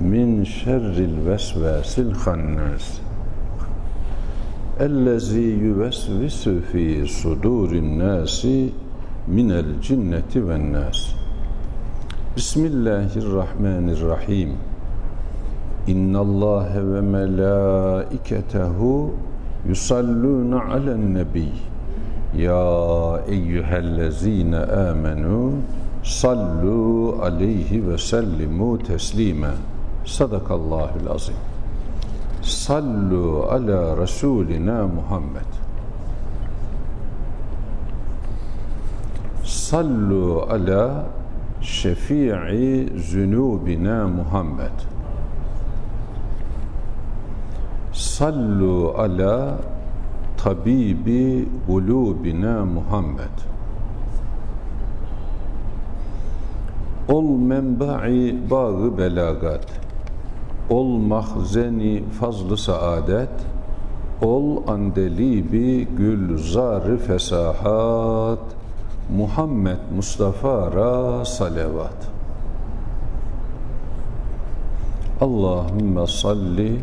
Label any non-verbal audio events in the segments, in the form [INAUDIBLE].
min şerril vesvesil hannas. Ellezî yüvesvisu fî sudurin nâsi minel cinneti ven nâs. Bismillahirrahmanirrahim. İnnallâhe ve melâiketehu yusallûne alen nebiy Ya eyyühellezîne âmenû sallu aleyhi ve sellimu teslîmen Sadakallahül azim. Sallu ala Resulina Muhammed. Sallu ala şefii zünubina Muhammed. Sallu ala tabibi kulubina Muhammed. Ol menba'i bağı belagat Ol mahzeni fazlı saadet, ol andelibi gülzar fesahat, Muhammed Mustafa ra salavat. Allahümme salli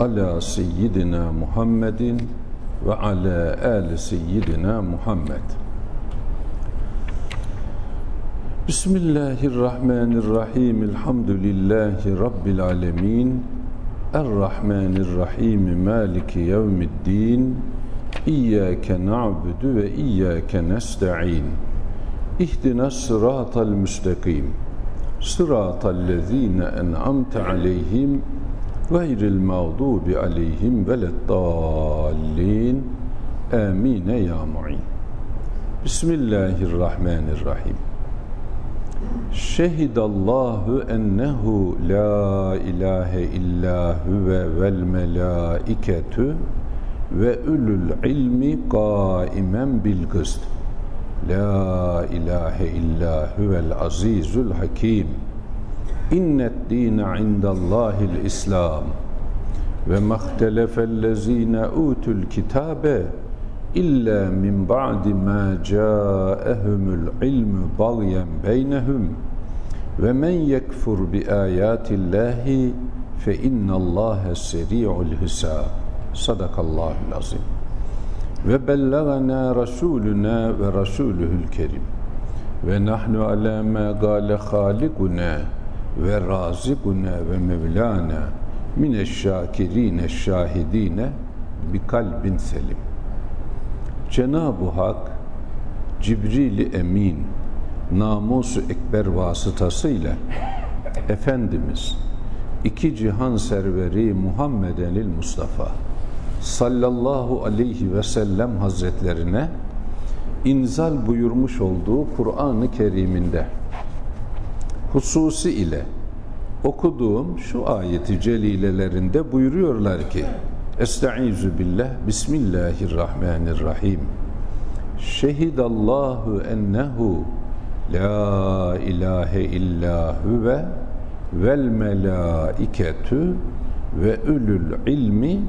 ala seyyidina Muhammedin ve ala ali seyyidina Muhammed. بسم الله الرحمن الرحيم الحمد لله رب العالمين. الرحمن الرحيم مالك يوم الدين. إياك نعبد وإياك نستعين. اهدنا الصراط المستقيم. صراط الذين أنعمت عليهم غير المغضوب عليهم ولا الضالين. آمين يا معين. بسم الله الرحمن الرحيم. Şehidallahu ennehu la ilahe illa huve vel melaiketu ve ulul ilmi kaimen bil kıst. La ilahe illa huvel azizul hakim. İnnet dine indallahil islam. Ve mahtelefellezine utul kitabe illa min ba'di ma ca'ahumul ilmu bagyen beynehum ve men yekfur bi ayatillahi fe innallâhe seri'ul hisab. Sadakallahul azim. Ve bellagana rasuluna ve rasuluhul kerim. Ve nahnu ala ma gale halikuna ve razikuna ve mevlana mineşşakirine şahidine bi kalbin selim Cenab-ı Hak Cibril-i Emin namusu ekber vasıtasıyla Efendimiz iki cihan serveri Muhammedenil Mustafa sallallahu aleyhi ve sellem hazretlerine inzal buyurmuş olduğu Kur'an-ı Kerim'inde hususi ile okuduğum şu ayeti celilelerinde buyuruyorlar ki Estaizu billah. Bismillahirrahmanirrahim. Şehidallahu ennehu La ilahe illa huve vel melaiketu ve ulul ilmi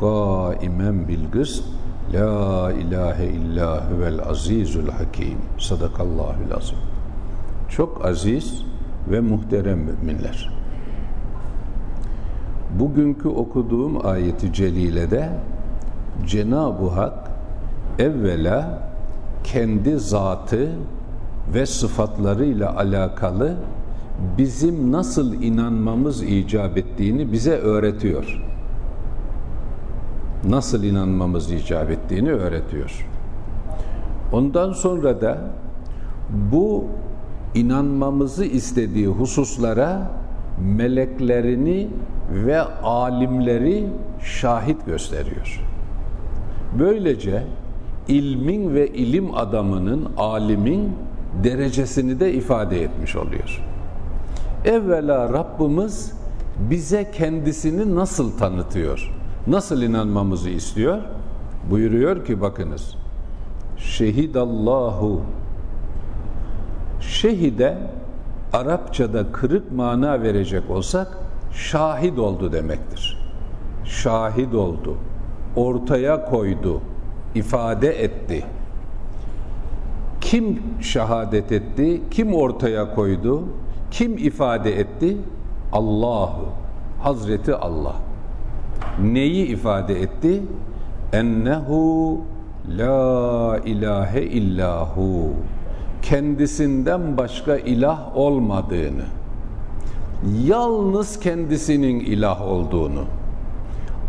kaimen bil gıst La ilahe illa huvel azizul hakim. Sadakallahul azim Çok aziz ve muhterem müminler bugünkü okuduğum ayeti celilede Cenab-ı Hak evvela kendi zatı ve sıfatlarıyla alakalı bizim nasıl inanmamız icap ettiğini bize öğretiyor. Nasıl inanmamız icap ettiğini öğretiyor. Ondan sonra da bu inanmamızı istediği hususlara meleklerini ve alimleri şahit gösteriyor. Böylece ilmin ve ilim adamının, alimin derecesini de ifade etmiş oluyor. Evvela Rabbimiz bize kendisini nasıl tanıtıyor? Nasıl inanmamızı istiyor? Buyuruyor ki bakınız. Şehidallahu Şehide Arapçada kırık mana verecek olsak şahit oldu demektir. Şahit oldu. Ortaya koydu. ifade etti. Kim şehadet etti? Kim ortaya koydu? Kim ifade etti? Allahu. Hazreti Allah. Neyi ifade etti? Ennehu la ilahe illahu. Kendisinden başka ilah olmadığını. Yalnız kendisinin ilah olduğunu.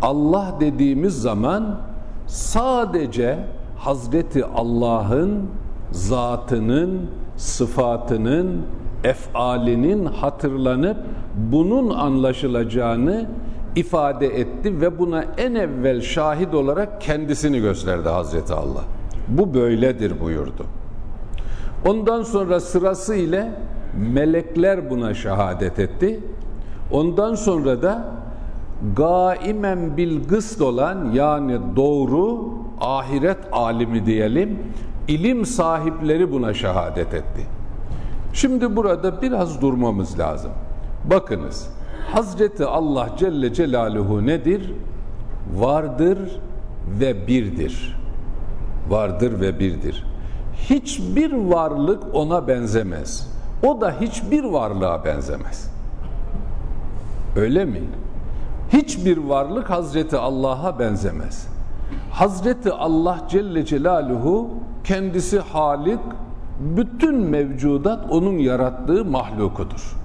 Allah dediğimiz zaman sadece Hazreti Allah'ın zatının, sıfatının, efalinin hatırlanıp bunun anlaşılacağını ifade etti ve buna en evvel şahit olarak kendisini gösterdi Hazreti Allah. Bu böyledir buyurdu. Ondan sonra sırası ile melekler buna şehadet etti. Ondan sonra da gaimen bil gıst olan yani doğru ahiret alimi diyelim ilim sahipleri buna şehadet etti. Şimdi burada biraz durmamız lazım. Bakınız Hazreti Allah Celle Celaluhu nedir? Vardır ve birdir. Vardır ve birdir. Hiçbir varlık ona benzemez. O da hiçbir varlığa benzemez. Öyle mi? Hiçbir varlık Hazreti Allah'a benzemez. Hazreti Allah Celle Celaluhu kendisi Halik, bütün mevcudat onun yarattığı mahlukudur.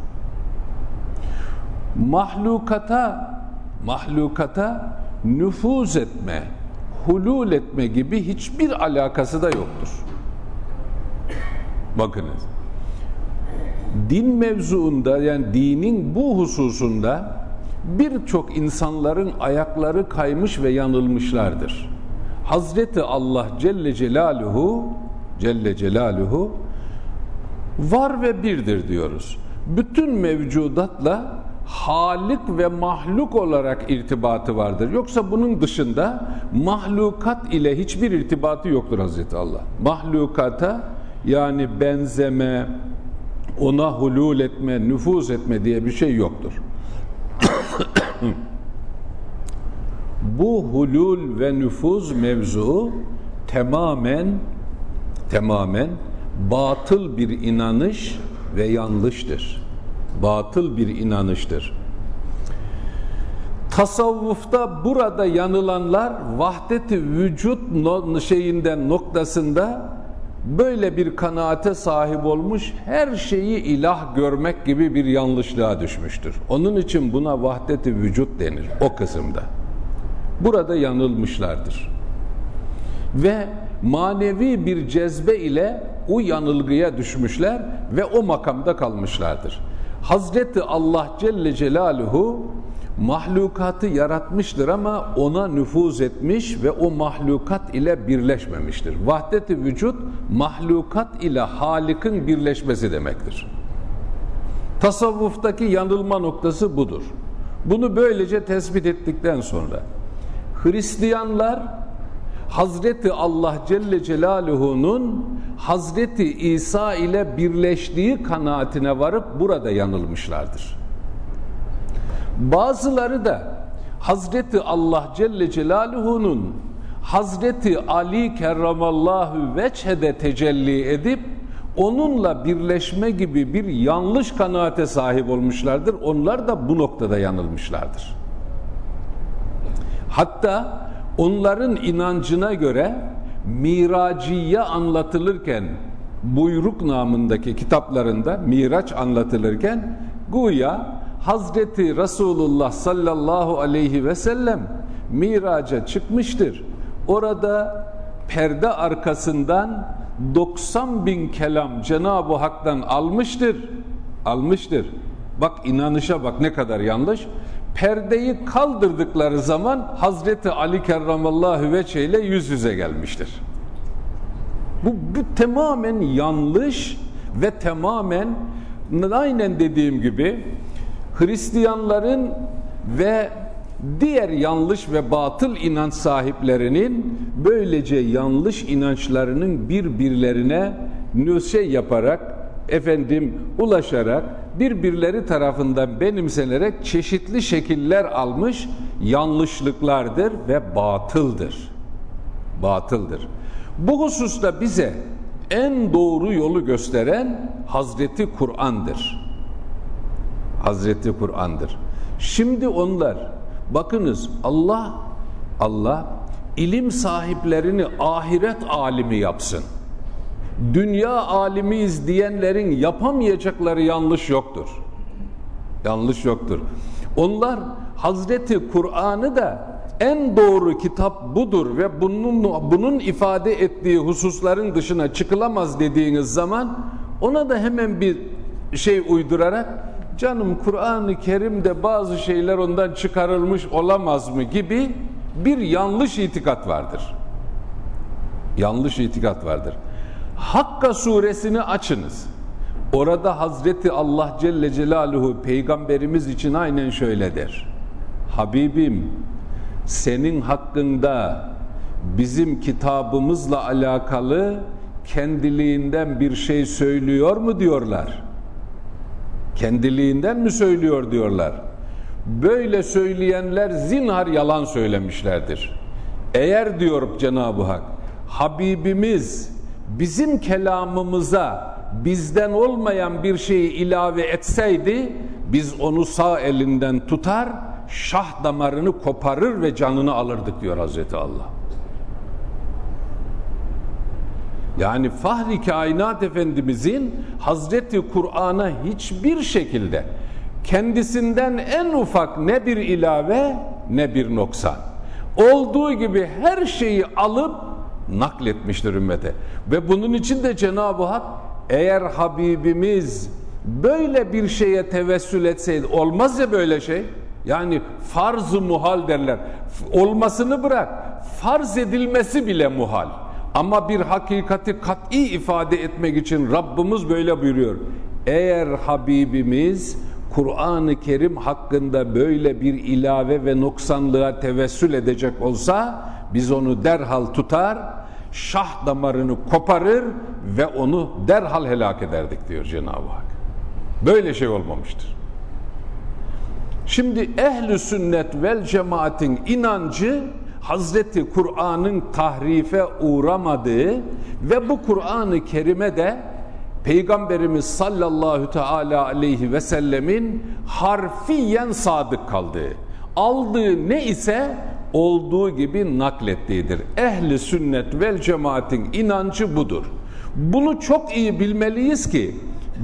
Mahlukata mahlukata nüfuz etme, hulul etme gibi hiçbir alakası da yoktur. Bakınız. Din mevzuunda yani dinin bu hususunda birçok insanların ayakları kaymış ve yanılmışlardır. Hazreti Allah Celle Celaluhu Celle Celaluhu var ve birdir diyoruz. Bütün mevcudatla halik ve mahluk olarak irtibatı vardır. Yoksa bunun dışında mahlukat ile hiçbir irtibatı yoktur Hazreti Allah. Mahlukata yani benzeme, ona hulul etme, nüfuz etme diye bir şey yoktur. [CLEARS THROAT] Bu hulul ve nüfuz mevzu tamamen tamamen batıl bir inanış ve yanlıştır. Batıl bir inanıştır. Tasavvufta burada yanılanlar vahdeti vücut şeyinden noktasında böyle bir kanaate sahip olmuş her şeyi ilah görmek gibi bir yanlışlığa düşmüştür. Onun için buna vahdeti vücut denir o kısımda. Burada yanılmışlardır. Ve manevi bir cezbe ile o yanılgıya düşmüşler ve o makamda kalmışlardır. Hazreti Allah Celle Celaluhu mahlukatı yaratmıştır ama ona nüfuz etmiş ve o mahlukat ile birleşmemiştir. Vahdet-i vücut mahlukat ile Halik'in birleşmesi demektir. Tasavvuftaki yanılma noktası budur. Bunu böylece tespit ettikten sonra Hristiyanlar Hazreti Allah Celle Celaluhu'nun Hazreti İsa ile birleştiği kanaatine varıp burada yanılmışlardır. Bazıları da Hazreti Allah Celle Celaluhu'nun Hazreti Ali kerramallahu veçhede tecelli edip onunla birleşme gibi bir yanlış kanaate sahip olmuşlardır. Onlar da bu noktada yanılmışlardır. Hatta onların inancına göre miraciye anlatılırken buyruk namındaki kitaplarında miraç anlatılırken güya Hazreti Resulullah sallallahu aleyhi ve sellem miraca çıkmıştır. Orada perde arkasından 90 bin kelam Cenab-ı Hak'tan almıştır. Almıştır. Bak inanışa bak ne kadar yanlış. Perdeyi kaldırdıkları zaman Hazreti Ali kerramallahu veçhe ile yüz yüze gelmiştir. Bu, bu tamamen yanlış ve tamamen aynen dediğim gibi Hristiyanların ve diğer yanlış ve batıl inanç sahiplerinin böylece yanlış inançlarının birbirlerine şey yaparak efendim ulaşarak birbirleri tarafından benimsenerek çeşitli şekiller almış yanlışlıklardır ve batıldır. Batıldır. Bu hususta bize en doğru yolu gösteren Hazreti Kur'an'dır. Hazreti Kur'an'dır. Şimdi onlar bakınız Allah Allah ilim sahiplerini ahiret alimi yapsın. Dünya alimiyiz diyenlerin yapamayacakları yanlış yoktur. Yanlış yoktur. Onlar Hazreti Kur'an'ı da en doğru kitap budur ve bunun bunun ifade ettiği hususların dışına çıkılamaz dediğiniz zaman ona da hemen bir şey uydurarak canım Kur'an-ı Kerim'de bazı şeyler ondan çıkarılmış olamaz mı gibi bir yanlış itikat vardır. Yanlış itikat vardır. Hakka suresini açınız. Orada Hazreti Allah Celle Celaluhu peygamberimiz için aynen şöyle der. Habibim senin hakkında bizim kitabımızla alakalı kendiliğinden bir şey söylüyor mu diyorlar. Kendiliğinden mi söylüyor diyorlar. Böyle söyleyenler zinhar yalan söylemişlerdir. Eğer diyor Cenab-ı Hak Habibimiz bizim kelamımıza bizden olmayan bir şeyi ilave etseydi biz onu sağ elinden tutar şah damarını koparır ve canını alırdık diyor Hazreti Allah. Yani Fahri Kainat Efendimizin Hazreti Kur'an'a hiçbir şekilde kendisinden en ufak ne bir ilave ne bir noksan. Olduğu gibi her şeyi alıp nakletmiştir ümmete. Ve bunun için de Cenab-ı Hak eğer Habibimiz böyle bir şeye tevessül etseydi olmaz ya böyle şey. Yani farz-ı muhal derler. Olmasını bırak. Farz edilmesi bile muhal. Ama bir hakikati kat'i ifade etmek için Rabbimiz böyle buyuruyor. Eğer Habibimiz Kur'an-ı Kerim hakkında böyle bir ilave ve noksanlığa tevessül edecek olsa biz onu derhal tutar, şah damarını koparır ve onu derhal helak ederdik diyor Cenab-ı Hak. Böyle şey olmamıştır. Şimdi ehli sünnet vel cemaatin inancı Hazreti Kur'an'ın tahrife uğramadığı ve bu Kur'an-ı Kerim'e de Peygamberimiz sallallahu teala aleyhi ve sellemin harfiyen sadık kaldığı, aldığı ne ise olduğu gibi naklettiğidir. Ehli sünnet vel cemaatin inancı budur. Bunu çok iyi bilmeliyiz ki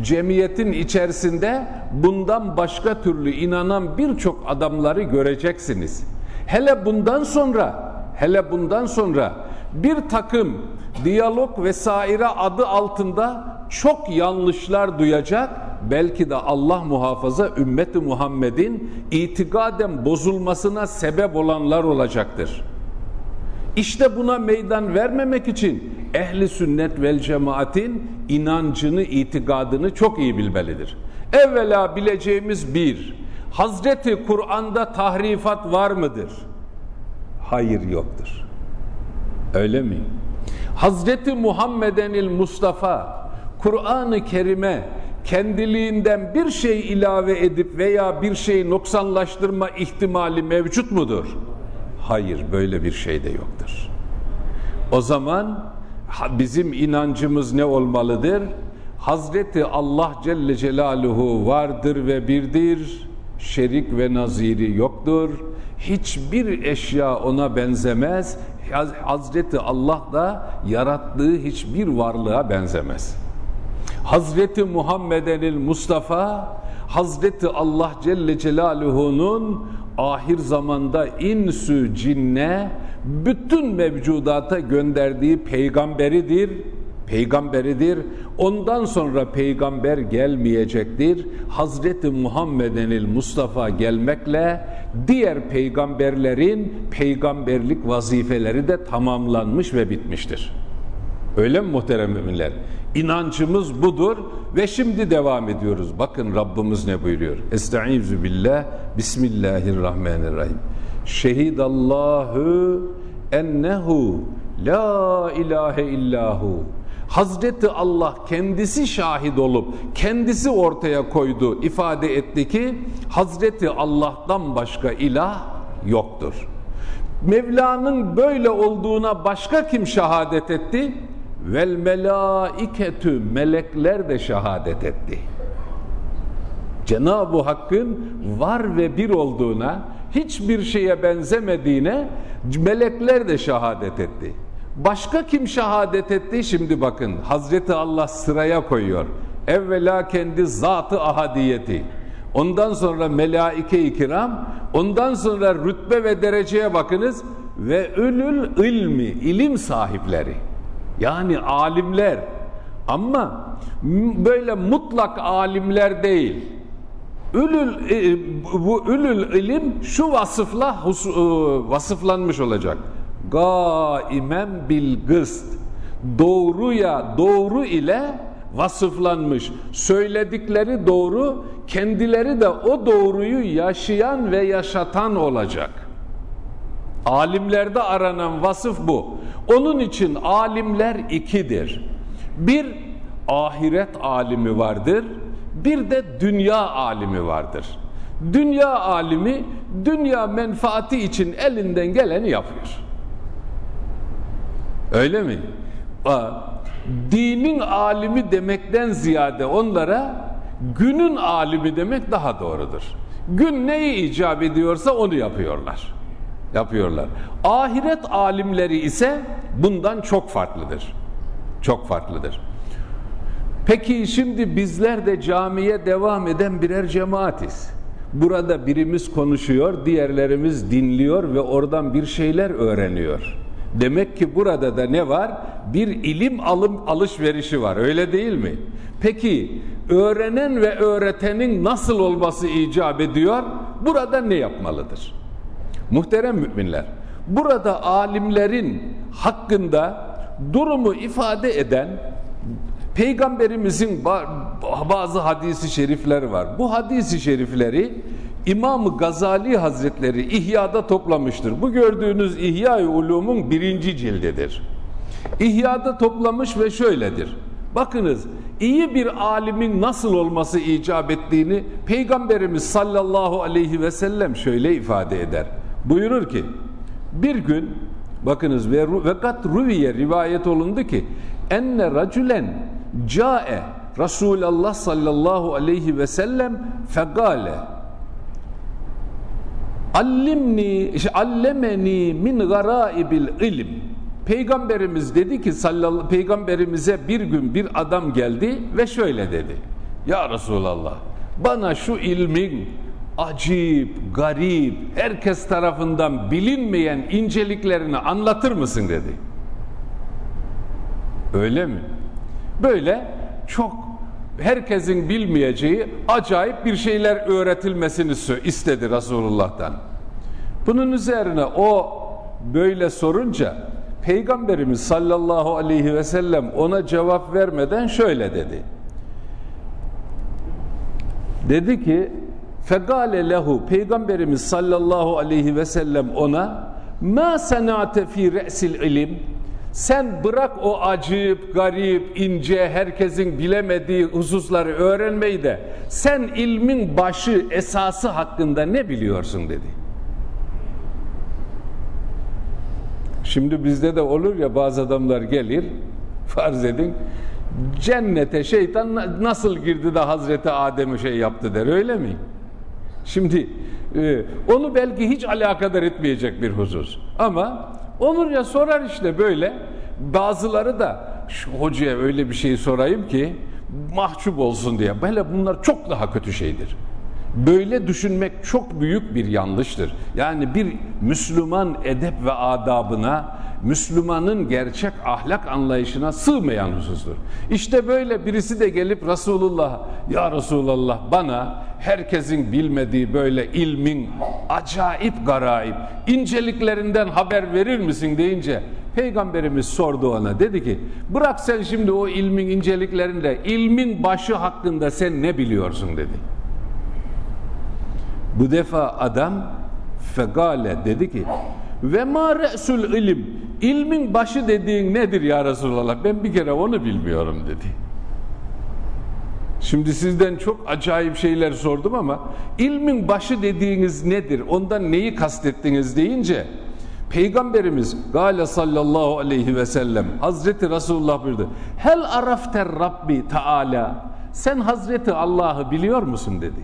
cemiyetin içerisinde bundan başka türlü inanan birçok adamları göreceksiniz. Hele bundan sonra, hele bundan sonra bir takım diyalog vesaire adı altında çok yanlışlar duyacak. Belki de Allah muhafaza ümmeti Muhammed'in itikaden bozulmasına sebep olanlar olacaktır. İşte buna meydan vermemek için ehli sünnet vel cemaatin inancını, itikadını çok iyi bilmelidir. Evvela bileceğimiz bir, Hazreti Kur'an'da tahrifat var mıdır? Hayır yoktur. Öyle mi? Hazreti Muhammedenil Mustafa Kur'an-ı Kerim'e kendiliğinden bir şey ilave edip veya bir şey noksanlaştırma ihtimali mevcut mudur? Hayır böyle bir şey de yoktur. O zaman bizim inancımız ne olmalıdır? Hazreti Allah Celle Celaluhu vardır ve birdir, şerik ve naziri yoktur. Hiçbir eşya ona benzemez. Hazreti Allah da yarattığı hiçbir varlığa benzemez. Hazreti Muhammedenil Mustafa Hazreti Allah Celle Celaluhu'nun ahir zamanda insü cinne bütün mevcudata gönderdiği peygamberidir. Peygamberidir. Ondan sonra peygamber gelmeyecektir. Hazreti Muhammedenil Mustafa gelmekle diğer peygamberlerin peygamberlik vazifeleri de tamamlanmış ve bitmiştir. Öyle mi muhterem müminler? İnancımız budur ve şimdi devam ediyoruz. Bakın Rabbimiz ne buyuruyor? Estaizu billah, Bismillahirrahmanirrahim. Şehidallahu ennehu la ilahe illahu. Hazreti Allah kendisi şahit olup kendisi ortaya koydu, ifade etti ki Hazreti Allah'tan başka ilah yoktur. Mevla'nın böyle olduğuna başka kim şehadet etti? Vel melaiketü melekler de şehadet etti. Cenab-ı Hakk'ın var ve bir olduğuna, hiçbir şeye benzemediğine melekler de şehadet etti. Başka kim şehadet etti? Şimdi bakın Hazreti Allah sıraya koyuyor. Evvela kendi zatı ahadiyeti. Ondan sonra melaike-i kiram, ondan sonra rütbe ve dereceye bakınız ve ülül ilmi, ilim sahipleri. Yani alimler. Ama böyle mutlak alimler değil. Ülül, e, bu ülül ilim şu vasıfla e, vasıflanmış olacak. Gaimen bil gıst. Doğruya doğru ile vasıflanmış. Söyledikleri doğru, kendileri de o doğruyu yaşayan ve yaşatan olacak. Alimlerde aranan vasıf bu. Onun için alimler ikidir. Bir ahiret alimi vardır, bir de dünya alimi vardır. Dünya alimi dünya menfaati için elinden geleni yapıyor. Öyle mi? Dinin alimi demekten ziyade onlara günün alimi demek daha doğrudur. Gün neyi icap ediyorsa onu yapıyorlar yapıyorlar. Ahiret alimleri ise bundan çok farklıdır. Çok farklıdır. Peki şimdi bizler de camiye devam eden birer cemaatiz. Burada birimiz konuşuyor, diğerlerimiz dinliyor ve oradan bir şeyler öğreniyor. Demek ki burada da ne var? Bir ilim alım alışverişi var. Öyle değil mi? Peki öğrenen ve öğretenin nasıl olması icap ediyor? Burada ne yapmalıdır? Muhterem müminler, burada alimlerin hakkında durumu ifade eden Peygamberimizin bazı hadisi şerifleri var. Bu hadisi şerifleri İmam Gazali Hazretleri İhya'da toplamıştır. Bu gördüğünüz İhya-i Ulum'un birinci cildidir. İhya'da toplamış ve şöyledir. Bakınız iyi bir alimin nasıl olması icap ettiğini Peygamberimiz sallallahu aleyhi ve sellem şöyle ifade eder. Buyurur ki bir gün bakınız ve vekat ruviye rivayet olundu ki enne racülen cae Resulullah sallallahu aleyhi ve sellem fegale allimni allemeni min garaibil ilim Peygamberimiz dedi ki sallallahu peygamberimize bir gün bir adam geldi ve şöyle dedi. Ya Resulallah bana şu ilmin acip, garip, herkes tarafından bilinmeyen inceliklerini anlatır mısın dedi. Öyle mi? Böyle çok herkesin bilmeyeceği acayip bir şeyler öğretilmesini istedi Resulullah'tan. Bunun üzerine o böyle sorunca Peygamberimiz sallallahu aleyhi ve sellem ona cevap vermeden şöyle dedi. Dedi ki Fegale lehu Peygamberimiz sallallahu aleyhi ve sellem ona ma senate fi re'sil ilim sen bırak o acip, garip, ince, herkesin bilemediği hususları öğrenmeyi de sen ilmin başı, esası hakkında ne biliyorsun dedi. Şimdi bizde de olur ya bazı adamlar gelir, farz edin, cennete şeytan nasıl girdi de Hazreti Adem'i şey yaptı der, öyle mi? Şimdi e, onu belki hiç alakadar etmeyecek bir husus. Ama olur ya sorar işte böyle. Bazıları da şu hocaya öyle bir şey sorayım ki mahcup olsun diye. Böyle bunlar çok daha kötü şeydir. Böyle düşünmek çok büyük bir yanlıştır. Yani bir Müslüman edep ve adabına, Müslümanın gerçek ahlak anlayışına sığmayan husustur. İşte böyle birisi de gelip Resulullah, ya Resulallah bana herkesin bilmediği böyle ilmin acayip garayip inceliklerinden haber verir misin deyince Peygamberimiz sordu ona dedi ki bırak sen şimdi o ilmin inceliklerinde ilmin başı hakkında sen ne biliyorsun dedi. Bu defa adam fegale dedi ki ve ma re'sul ilim ilmin başı dediğin nedir ya Resulallah ben bir kere onu bilmiyorum dedi. Şimdi sizden çok acayip şeyler sordum ama ilmin başı dediğiniz nedir? Ondan neyi kastettiniz deyince Peygamberimiz Gale sallallahu aleyhi ve sellem Hazreti Resulullah buyurdu. Hel arafter Rabbi Teala sen Hazreti Allah'ı biliyor musun dedi.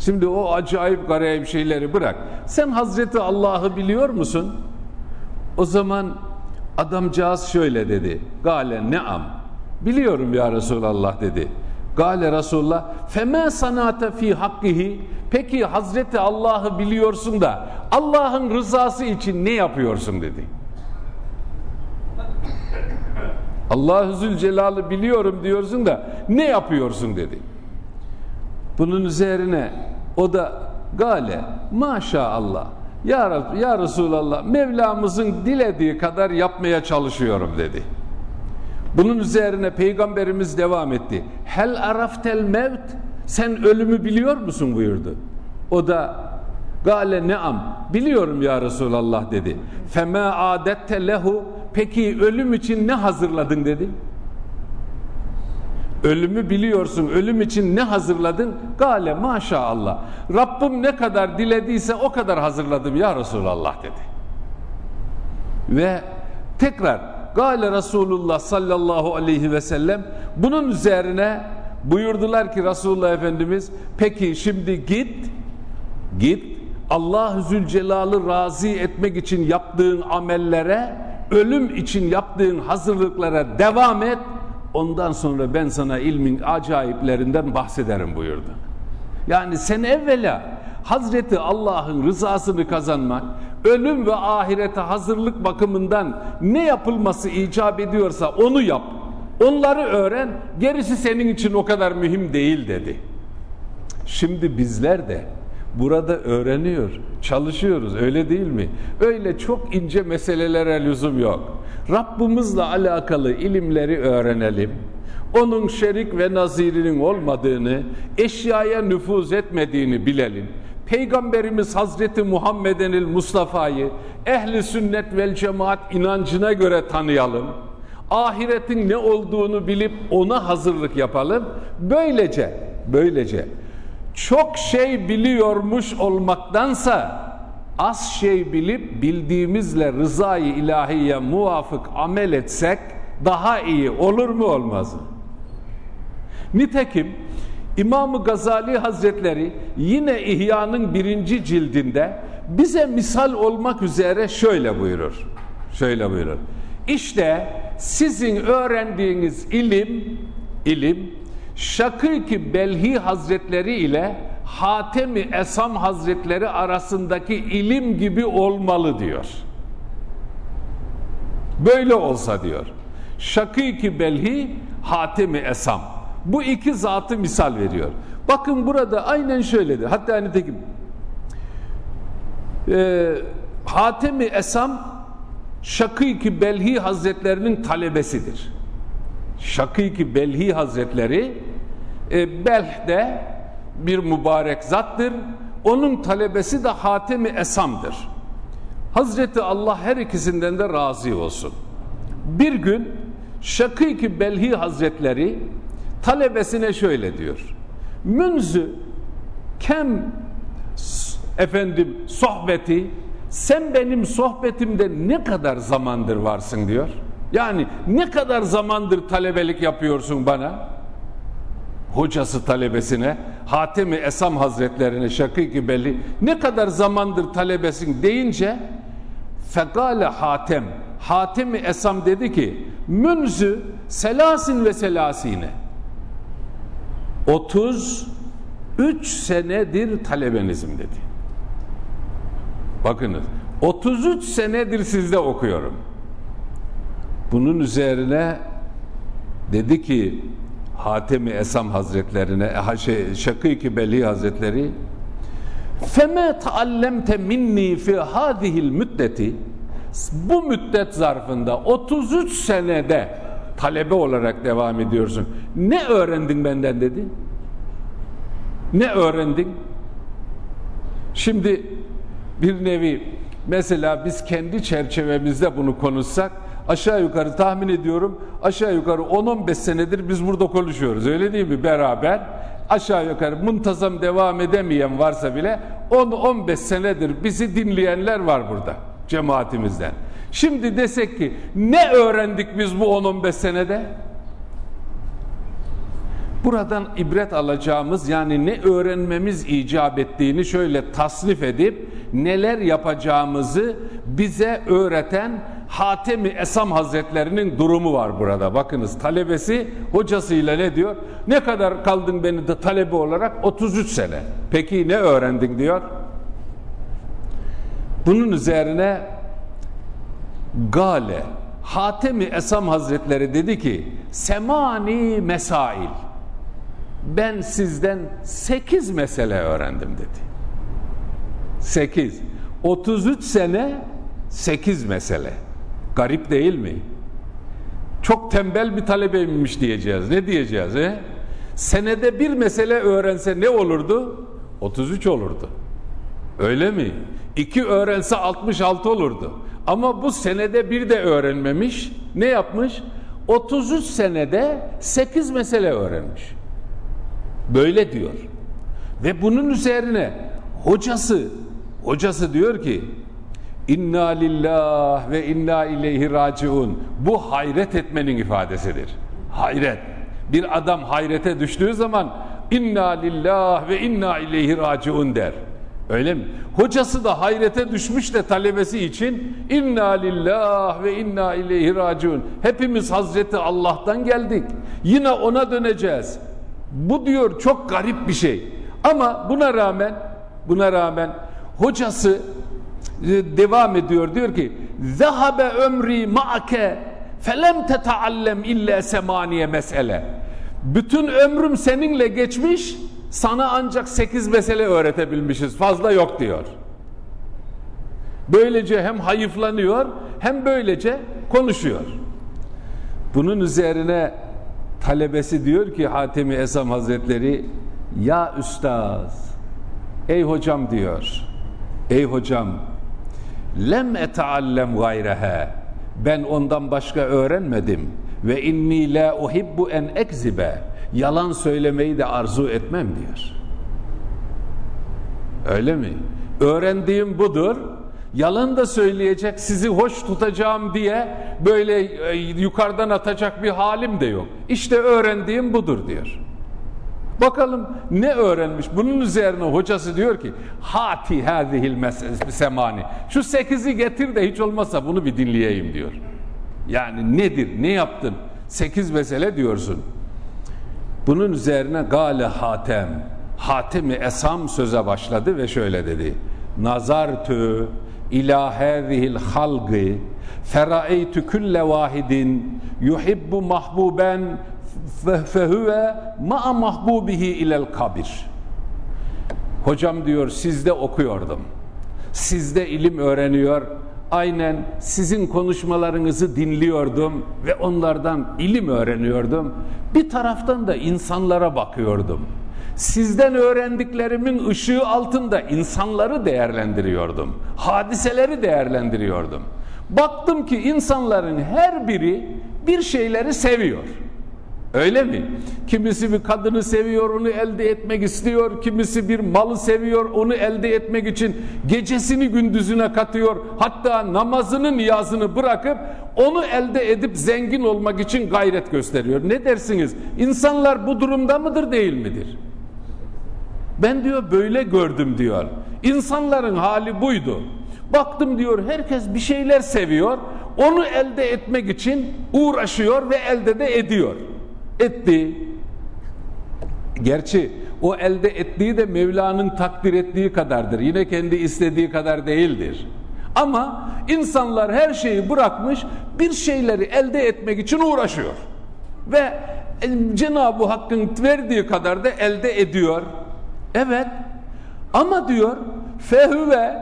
Şimdi o acayip garayip şeyleri bırak. Sen Hazreti Allah'ı biliyor musun? O zaman adamcağız şöyle dedi. Gale neam. Biliyorum ya Resulallah dedi. Gale Resulullah feme sanate fi hakkihi peki Hazreti Allah'ı biliyorsun da Allah'ın rızası için ne yapıyorsun dedi. Allah-u Zülcelal'ı biliyorum diyorsun da ne yapıyorsun dedi. Bunun üzerine o da gale maşallah ya, ya Resulallah Mevlamızın dilediği kadar yapmaya çalışıyorum dedi. Bunun üzerine peygamberimiz devam etti. Hel araftel mevt sen ölümü biliyor musun buyurdu. O da gale neam biliyorum ya Resulallah dedi. Fema adette lehu peki ölüm için ne hazırladın dedi. Ölümü biliyorsun, ölüm için ne hazırladın? Gale maşallah. Rabbim ne kadar dilediyse o kadar hazırladım ya Resulallah dedi. Ve tekrar Gale Resulullah sallallahu aleyhi ve sellem bunun üzerine buyurdular ki Resulullah Efendimiz peki şimdi git git Allah Zülcelal'ı razı etmek için yaptığın amellere ölüm için yaptığın hazırlıklara devam et ondan sonra ben sana ilmin acayiplerinden bahsederim buyurdu. Yani sen evvela Hazreti Allah'ın rızasını kazanmak, ölüm ve ahirete hazırlık bakımından ne yapılması icap ediyorsa onu yap. Onları öğren, gerisi senin için o kadar mühim değil dedi. Şimdi bizler de burada öğreniyor, çalışıyoruz öyle değil mi? Öyle çok ince meselelere lüzum yok. Rabbimizle alakalı ilimleri öğrenelim. Onun şerik ve nazirinin olmadığını, eşyaya nüfuz etmediğini bilelim. Peygamberimiz Hazreti Muhammedenil Mustafa'yı ehli sünnet vel cemaat inancına göre tanıyalım. Ahiretin ne olduğunu bilip ona hazırlık yapalım. Böylece, böylece çok şey biliyormuş olmaktansa az şey bilip bildiğimizle rızayı ilahiye muvafık amel etsek daha iyi olur mu olmaz mı? Nitekim İmam-ı Gazali Hazretleri yine İhya'nın birinci cildinde bize misal olmak üzere şöyle buyurur. Şöyle buyurur. İşte sizin öğrendiğiniz ilim, ilim Şakîk-i Belhi Hazretleri ile Hatemi Esam Hazretleri arasındaki ilim gibi olmalı diyor. Böyle olsa diyor. Şakîk-i Belhi, Hatemi Esam. Bu iki zatı misal veriyor. Bakın burada aynen şöyledir. Hatta nitekim e, Hatemi Esam Şakîk-i Belhi Hazretlerinin talebesidir. Şakîk-i Belhi Hazretleri e, Belh'de bir mübarek zattır. Onun talebesi de Hatemi Esam'dır. Hazreti Allah her ikisinden de razı olsun. Bir gün Şakîk-i Belhi Hazretleri talebesine şöyle diyor. Münzü kem efendim sohbeti sen benim sohbetimde ne kadar zamandır varsın diyor. Yani ne kadar zamandır talebelik yapıyorsun bana? Hocası talebesine Hatemi Esam Hazretlerine Şakiki Belli ne kadar zamandır talebesin deyince fekale Hatem Hatemi Esam dedi ki münzü selasin ve selasine 33 senedir talebenizim dedi. Bakınız 33 senedir sizde okuyorum. Bunun üzerine dedi ki Hatemi Esam Hazretlerine şey, Şakîk-i Belli Hazretleri feme taallemte minni fi hadihil müddeti Bu müddet zarfında 33 senede talebe olarak devam ediyorsun. Ne öğrendin benden dedi? Ne öğrendin? Şimdi bir nevi mesela biz kendi çerçevemizde bunu konuşsak aşağı yukarı tahmin ediyorum aşağı yukarı 10-15 senedir biz burada konuşuyoruz öyle değil mi beraber aşağı yukarı muntazam devam edemeyen varsa bile 10-15 senedir bizi dinleyenler var burada cemaatimizden. Şimdi desek ki ne öğrendik biz bu 10-15 senede? Buradan ibret alacağımız yani ne öğrenmemiz icap ettiğini şöyle tasnif edip neler yapacağımızı bize öğreten Hatemi Esam Hazretlerinin durumu var burada. Bakınız talebesi hocasıyla ne diyor? Ne kadar kaldın beni de talebe olarak? 33 sene. Peki ne öğrendin diyor? Bunun üzerine Gale Hatemi Esam Hazretleri dedi ki semani mesail ben sizden sekiz mesele öğrendim dedi. Sekiz. 33 sene sekiz mesele. Garip değil mi? Çok tembel bir talebeymiş diyeceğiz. Ne diyeceğiz? He? Senede bir mesele öğrense ne olurdu? 33 olurdu. Öyle mi? İki öğrense 66 olurdu. Ama bu senede bir de öğrenmemiş. Ne yapmış? 33 senede 8 mesele öğrenmiş. Böyle diyor. Ve bunun üzerine hocası hocası diyor ki İnna lillah ve inna ileyhi raciun. Bu hayret etmenin ifadesidir. Hayret. Bir adam hayrete düştüğü zaman inna lillah ve inna ileyhi raciun der. Öyle mi? Hocası da hayrete düşmüş de talebesi için inna lillah ve inna ileyhi raciun. Hepimiz Hazreti Allah'tan geldik. Yine ona döneceğiz. Bu diyor çok garip bir şey. Ama buna rağmen buna rağmen hocası devam ediyor. Diyor ki zehabe ömri ma'ake felem teteallem illa semaniye mesele. Bütün ömrüm seninle geçmiş sana ancak sekiz mesele öğretebilmişiz. Fazla yok diyor. Böylece hem hayıflanıyor hem böylece konuşuyor. Bunun üzerine talebesi diyor ki Hatemi Esam Hazretleri ya üstaz ey hocam diyor. Ey hocam lem eteallem gayreha. Ben ondan başka öğrenmedim. Ve inni la uhibbu en ekzibe. Yalan söylemeyi de arzu etmem diyor. Öyle mi? Öğrendiğim budur. Yalan da söyleyecek sizi hoş tutacağım diye böyle e, yukarıdan atacak bir halim de yok. İşte öğrendiğim budur diyor Bakalım ne öğrenmiş? Bunun üzerine hocası diyor ki hati hazihil semani. Şu sekizi getir de hiç olmazsa bunu bir dinleyeyim diyor. Yani nedir? Ne yaptın? Sekiz mesele diyorsun. Bunun üzerine gale hatem. Hatemi esam söze başladı ve şöyle dedi. Nazartü ila hazihil halgı feraeytü külle vahidin yuhibbu mahbuben fehüve ma'a mahbubihi ilel kabir. Hocam diyor sizde okuyordum. Sizde ilim öğreniyor. Aynen sizin konuşmalarınızı dinliyordum ve onlardan ilim öğreniyordum. Bir taraftan da insanlara bakıyordum. Sizden öğrendiklerimin ışığı altında insanları değerlendiriyordum. Hadiseleri değerlendiriyordum. Baktım ki insanların her biri bir şeyleri seviyor. Öyle mi? Kimisi bir kadını seviyor, onu elde etmek istiyor. Kimisi bir malı seviyor, onu elde etmek için gecesini gündüzüne katıyor. Hatta namazını, niyazını bırakıp onu elde edip zengin olmak için gayret gösteriyor. Ne dersiniz? İnsanlar bu durumda mıdır, değil midir? Ben diyor böyle gördüm diyor. İnsanların hali buydu. Baktım diyor herkes bir şeyler seviyor. Onu elde etmek için uğraşıyor ve elde de ediyor etti. Gerçi o elde ettiği de Mevla'nın takdir ettiği kadardır. Yine kendi istediği kadar değildir. Ama insanlar her şeyi bırakmış bir şeyleri elde etmek için uğraşıyor. Ve Cenab-ı Hakk'ın verdiği kadar da elde ediyor. Evet ama diyor fehüve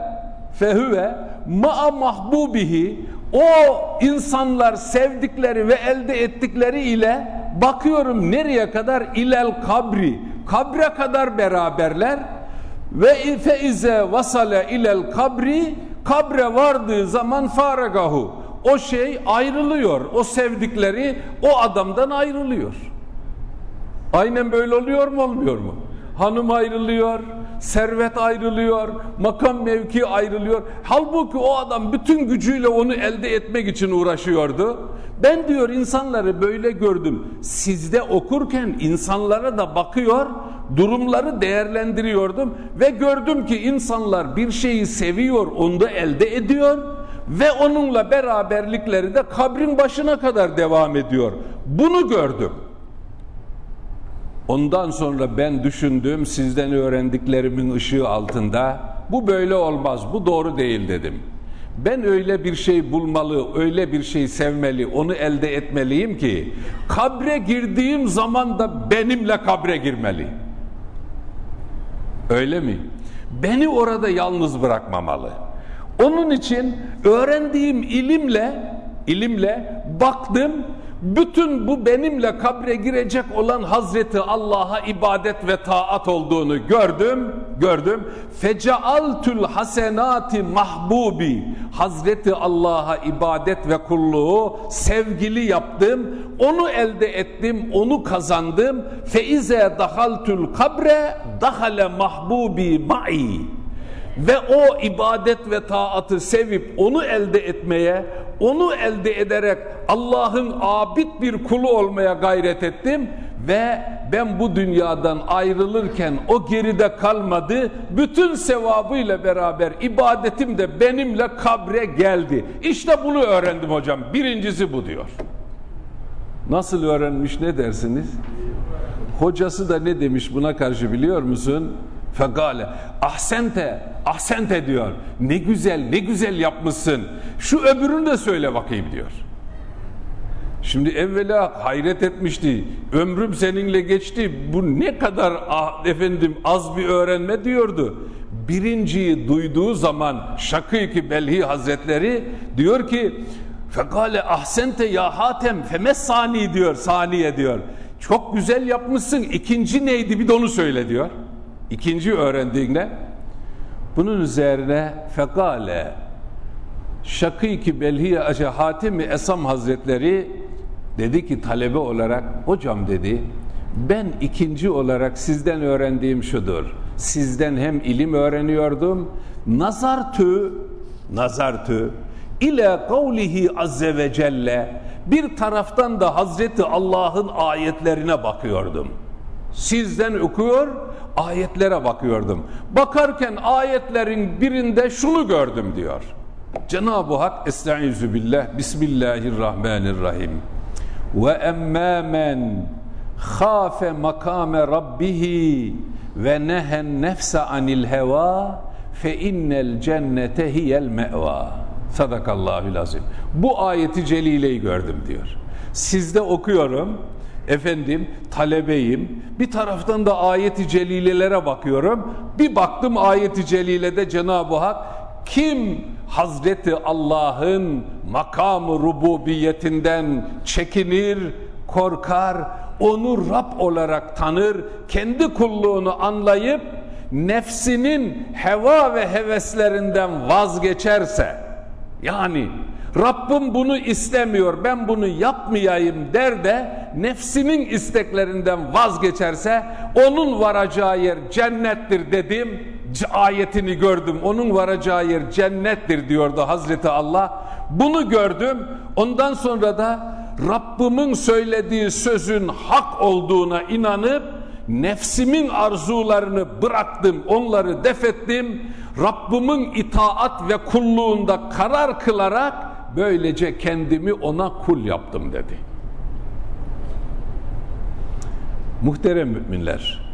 fehüve ma'a mahbubihi o insanlar sevdikleri ve elde ettikleri ile bakıyorum nereye kadar? İlel kabri. Kabre kadar beraberler. Ve feize vasale ilel kabri kabre vardığı zaman faragahu. O şey ayrılıyor o sevdikleri o adamdan ayrılıyor. Aynen böyle oluyor mu olmuyor mu hanım ayrılıyor servet ayrılıyor, makam mevki ayrılıyor. Halbuki o adam bütün gücüyle onu elde etmek için uğraşıyordu. Ben diyor insanları böyle gördüm. Sizde okurken insanlara da bakıyor, durumları değerlendiriyordum ve gördüm ki insanlar bir şeyi seviyor, onu da elde ediyor ve onunla beraberlikleri de kabrin başına kadar devam ediyor. Bunu gördüm. Ondan sonra ben düşündüm sizden öğrendiklerimin ışığı altında bu böyle olmaz bu doğru değil dedim. Ben öyle bir şey bulmalı, öyle bir şey sevmeli, onu elde etmeliyim ki kabre girdiğim zaman da benimle kabre girmeli. Öyle mi? Beni orada yalnız bırakmamalı. Onun için öğrendiğim ilimle ilimle baktım bütün bu benimle kabre girecek olan Hazreti Allah'a ibadet ve taat olduğunu gördüm, gördüm. Fecaaltul hasenati mahbubi. Hazreti Allah'a ibadet ve kulluğu sevgili yaptım. Onu elde ettim, onu kazandım. Feize dahaltul kabre dahale mahbubi ma'i ve o ibadet ve taatı sevip onu elde etmeye, onu elde ederek Allah'ın abid bir kulu olmaya gayret ettim ve ben bu dünyadan ayrılırken o geride kalmadı. Bütün sevabıyla beraber ibadetim de benimle kabre geldi. İşte bunu öğrendim hocam. Birincisi bu diyor. Nasıl öğrenmiş ne dersiniz? Hocası da ne demiş buna karşı biliyor musun? Fegale ahsente ahsente diyor. Ne güzel ne güzel yapmışsın. Şu öbürünü de söyle bakayım diyor. Şimdi evvela hayret etmişti. Ömrüm seninle geçti. Bu ne kadar ah, efendim az bir öğrenme diyordu. Birinciyi duyduğu zaman Şakî Belhi Hazretleri diyor ki Fekale ahsente ya Hatem femes sani diyor saniye diyor. Çok güzel yapmışsın. İkinci neydi bir de onu söyle diyor. İkinci öğrendiğinde bunun üzerine fekale Şakî Belhiye Ace Hatim Esam Hazretleri dedi ki talebe olarak hocam dedi ben ikinci olarak sizden öğrendiğim şudur. Sizden hem ilim öğreniyordum nazar tü nazar tü ile kavlihi azze ve celle bir taraftan da Hazreti Allah'ın ayetlerine bakıyordum. Sizden okuyor, ayetlere bakıyordum. Bakarken ayetlerin birinde şunu gördüm diyor. Cenab-ı Hak Estaizu billah Bismillahirrahmanirrahim. Ve emmâ men khâfe makame rabbihi ve nehen nefse anil heva fe innel cennete hiyel me'va. Sadakallahül azim. Bu ayeti celileyi gördüm diyor. Sizde okuyorum efendim talebeyim. Bir taraftan da ayeti celilelere bakıyorum. Bir baktım ayeti celilede Cenab-ı Hak kim Hazreti Allah'ın makamı rububiyetinden çekinir, korkar, onu Rab olarak tanır, kendi kulluğunu anlayıp nefsinin heva ve heveslerinden vazgeçerse yani Rabbim bunu istemiyor ben bunu yapmayayım der de nefsinin isteklerinden vazgeçerse onun varacağı yer cennettir dedim ayetini gördüm. Onun varacağı yer cennettir diyordu Hazreti Allah. Bunu gördüm ondan sonra da Rabbimin söylediği sözün hak olduğuna inanıp nefsimin arzularını bıraktım onları defettim Rabbimin itaat ve kulluğunda karar kılarak böylece kendimi ona kul yaptım dedi. Muhterem müminler,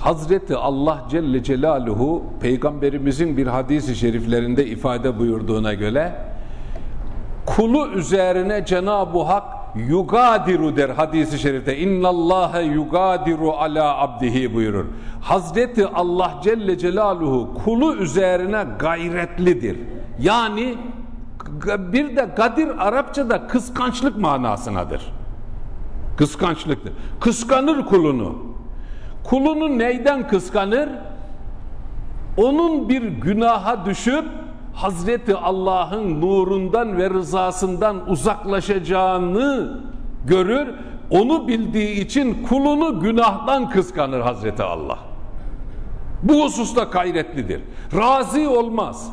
Hazreti Allah Celle Celaluhu peygamberimizin bir hadisi şeriflerinde ifade buyurduğuna göre kulu üzerine Cenab-ı Hak yugadiru der hadisi şerifte. İnnallâhe yugadiru ala abdihi buyurur. Hazreti Allah Celle Celaluhu kulu üzerine gayretlidir. Yani bir de gadir Arapçada kıskançlık manasınadır. Kıskançlıktır. Kıskanır kulunu. Kulunu neyden kıskanır? Onun bir günaha düşüp Hazreti Allah'ın nurundan ve rızasından uzaklaşacağını görür. Onu bildiği için kulunu günahtan kıskanır Hazreti Allah. Bu hususta gayretlidir. Razi olmaz.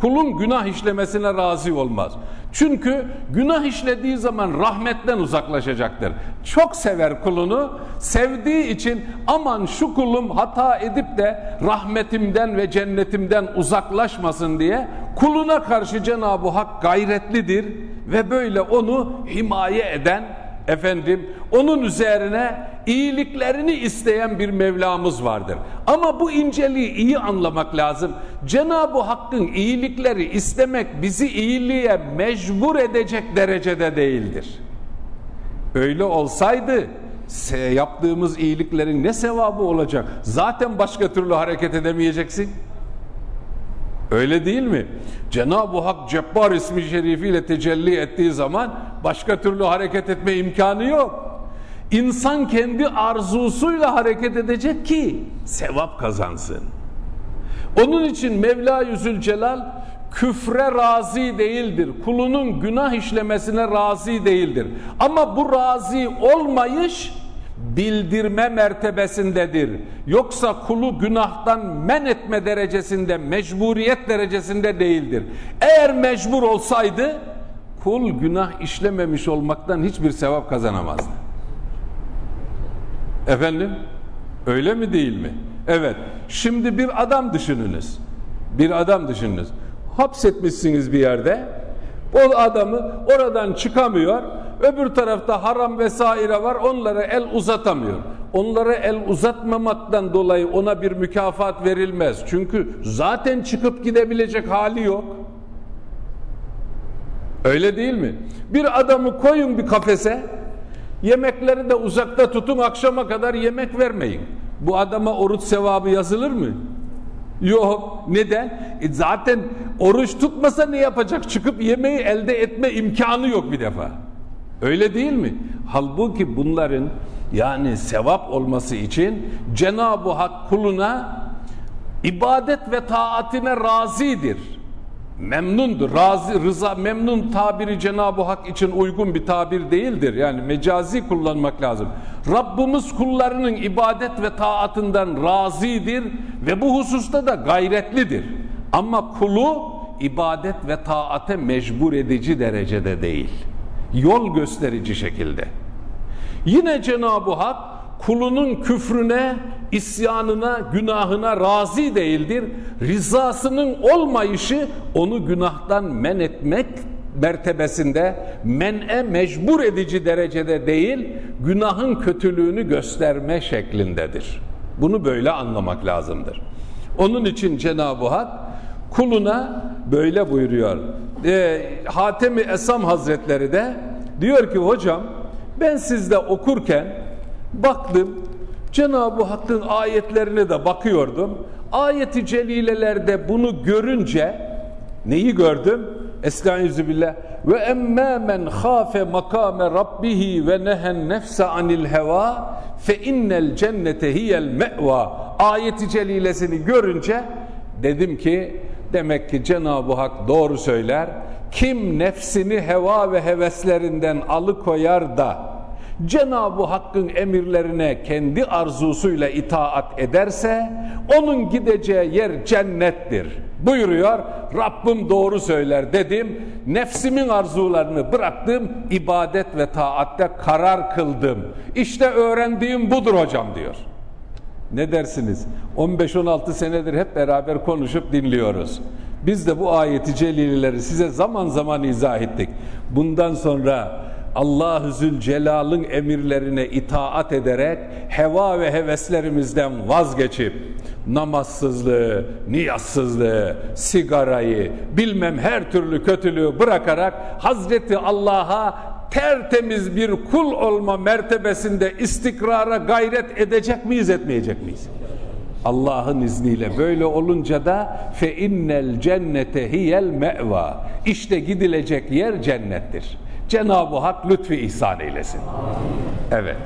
Kulun günah işlemesine razı olmaz. Çünkü günah işlediği zaman rahmetten uzaklaşacaktır. Çok sever kulunu. Sevdiği için aman şu kulum hata edip de rahmetimden ve cennetimden uzaklaşmasın diye kuluna karşı Cenab-ı Hak gayretlidir ve böyle onu himaye eden efendim onun üzerine iyiliklerini isteyen bir Mevlamız vardır. Ama bu inceliği iyi anlamak lazım. Cenab-ı Hakk'ın iyilikleri istemek bizi iyiliğe mecbur edecek derecede değildir. Öyle olsaydı yaptığımız iyiliklerin ne sevabı olacak? Zaten başka türlü hareket edemeyeceksin. Öyle değil mi? Cenab-ı Hak Cebbar ismi şerifiyle tecelli ettiği zaman başka türlü hareket etme imkanı yok. İnsan kendi arzusuyla hareket edecek ki sevap kazansın. Onun için Mevla Yüzül Celal küfre razı değildir. Kulunun günah işlemesine razı değildir. Ama bu razı olmayış bildirme mertebesindedir. Yoksa kulu günahtan men etme derecesinde, mecburiyet derecesinde değildir. Eğer mecbur olsaydı kul günah işlememiş olmaktan hiçbir sevap kazanamazdı. Efendim? Öyle mi değil mi? Evet. Şimdi bir adam düşününüz. Bir adam düşününüz. Hapsetmişsiniz bir yerde. O adamı oradan çıkamıyor Öbür tarafta haram vesaire var onlara el uzatamıyor. Onlara el uzatmamaktan dolayı ona bir mükafat verilmez. Çünkü zaten çıkıp gidebilecek hali yok. Öyle değil mi? Bir adamı koyun bir kafese, yemekleri de uzakta tutun, akşama kadar yemek vermeyin. Bu adama oruç sevabı yazılır mı? Yok. Neden? E zaten oruç tutmasa ne yapacak? Çıkıp yemeği elde etme imkanı yok bir defa. Öyle değil mi? Halbuki bunların yani sevap olması için Cenab-ı Hak kuluna ibadet ve taatine razidir. Memnundur. Razı, rıza, memnun tabiri Cenab-ı Hak için uygun bir tabir değildir. Yani mecazi kullanmak lazım. Rabbimiz kullarının ibadet ve taatından razidir ve bu hususta da gayretlidir. Ama kulu ibadet ve taate mecbur edici derecede değil yol gösterici şekilde. Yine Cenab-ı Hak kulunun küfrüne, isyanına, günahına razı değildir. Rizasının olmayışı onu günahtan men etmek mertebesinde men'e mecbur edici derecede değil, günahın kötülüğünü gösterme şeklindedir. Bunu böyle anlamak lazımdır. Onun için Cenab-ı Hak kuluna böyle buyuruyor. E, Hatemi Esam Hazretleri de diyor ki hocam ben sizde okurken baktım Cenab-ı Hakk'ın ayetlerine de bakıyordum. Ayeti celilelerde bunu görünce neyi gördüm? Estaizu billah. Ve emmâ men khâfe makâme rabbihi ve nehen nefse anil heva fe innel cennete hiyel me'va. Ayeti celilesini görünce dedim ki Demek ki Cenab-ı Hak doğru söyler. Kim nefsini heva ve heveslerinden alıkoyar da Cenab-ı Hakk'ın emirlerine kendi arzusuyla itaat ederse onun gideceği yer cennettir. Buyuruyor Rabbim doğru söyler dedim. Nefsimin arzularını bıraktım. ibadet ve taatte karar kıldım. İşte öğrendiğim budur hocam diyor. Ne dersiniz? 15-16 senedir hep beraber konuşup dinliyoruz. Biz de bu ayeti celileleri size zaman zaman izah ettik. Bundan sonra Allah-u Zülcelal'ın emirlerine itaat ederek heva ve heveslerimizden vazgeçip namazsızlığı, niyazsızlığı, sigarayı, bilmem her türlü kötülüğü bırakarak Hazreti Allah'a tertemiz bir kul olma mertebesinde istikrara gayret edecek miyiz etmeyecek miyiz? Allah'ın izniyle böyle olunca da fe innel cennete hiyel me'va. İşte gidilecek yer cennettir. Cenab-ı Hak lütfi ihsan eylesin. Evet.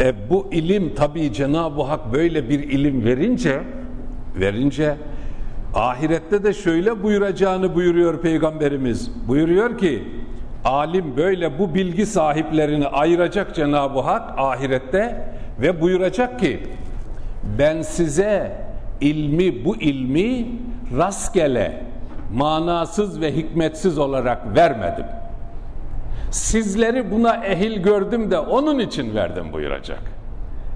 E bu ilim tabii Cenab-ı Hak böyle bir ilim verince verince ahirette de şöyle buyuracağını buyuruyor Peygamberimiz. Buyuruyor ki alim böyle bu bilgi sahiplerini ayıracak Cenab-ı Hak ahirette ve buyuracak ki ben size ilmi bu ilmi rastgele manasız ve hikmetsiz olarak vermedim. Sizleri buna ehil gördüm de onun için verdim buyuracak.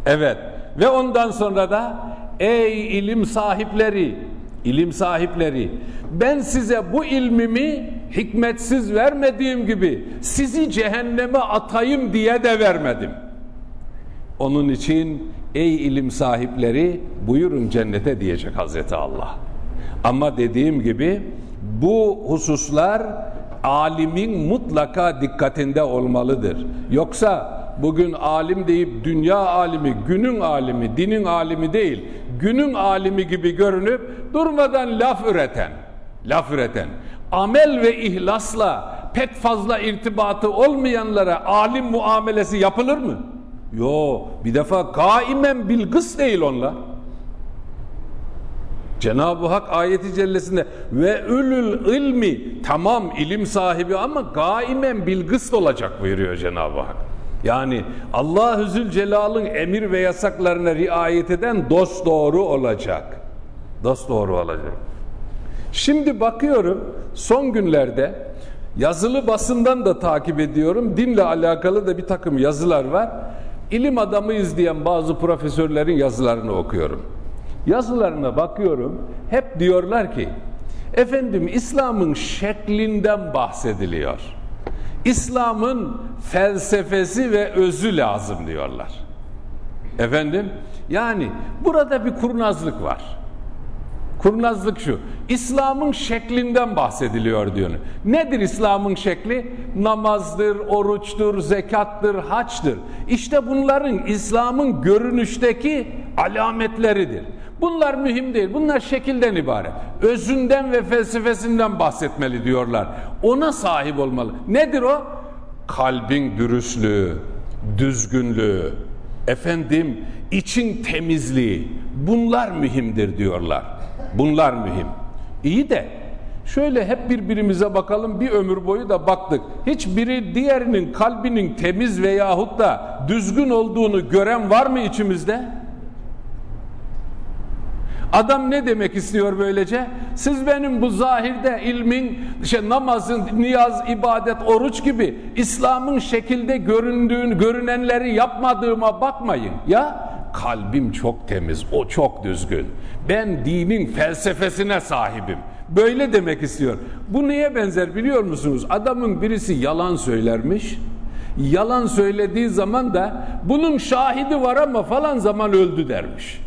Evet ve ondan sonra da ey ilim sahipleri, ilim sahipleri ben size bu ilmimi hikmetsiz vermediğim gibi sizi cehenneme atayım diye de vermedim. Onun için ey ilim sahipleri buyurun cennete diyecek Hazreti Allah. Ama dediğim gibi bu hususlar alimin mutlaka dikkatinde olmalıdır. Yoksa bugün alim deyip dünya alimi, günün alimi, dinin alimi değil, günün alimi gibi görünüp durmadan laf üreten, laf üreten, amel ve ihlasla pek fazla irtibatı olmayanlara alim muamelesi yapılır mı? Yo, bir defa kaimen bilgıs değil onlar. Cenab-ı Hak ayeti cellesinde ve ülül ilmi tamam ilim sahibi ama gaimen bilgıs olacak buyuruyor Cenab-ı Hak. Yani Allah-u Zülcelal'ın emir ve yasaklarına riayet eden dost doğru olacak. Dost doğru olacak. Şimdi bakıyorum son günlerde yazılı basından da takip ediyorum. Dinle alakalı da bir takım yazılar var. İlim adamıyız diyen bazı profesörlerin yazılarını okuyorum. Yazılarına bakıyorum. Hep diyorlar ki efendim İslam'ın şeklinden bahsediliyor. İslam'ın felsefesi ve özü lazım diyorlar. Efendim yani burada bir kurnazlık var. Kurnazlık şu. İslam'ın şeklinden bahsediliyor diyor. Nedir İslam'ın şekli? Namazdır, oruçtur, zekattır, haçtır. İşte bunların İslam'ın görünüşteki alametleridir. Bunlar mühim değil. Bunlar şekilden ibaret. Özünden ve felsefesinden bahsetmeli diyorlar. Ona sahip olmalı. Nedir o? Kalbin dürüstlüğü, düzgünlüğü, efendim için temizliği. Bunlar mühimdir diyorlar. Bunlar mühim. İyi de şöyle hep birbirimize bakalım bir ömür boyu da baktık. Hiçbiri diğerinin kalbinin temiz veyahut da düzgün olduğunu gören var mı içimizde? Adam ne demek istiyor böylece? Siz benim bu zahirde ilmin, şey, namazın, niyaz, ibadet, oruç gibi İslam'ın şekilde göründüğün, görünenleri yapmadığıma bakmayın. Ya kalbim çok temiz, o çok düzgün. Ben dinin felsefesine sahibim. Böyle demek istiyor. Bu neye benzer biliyor musunuz? Adamın birisi yalan söylermiş. Yalan söylediği zaman da bunun şahidi var ama falan zaman öldü dermiş.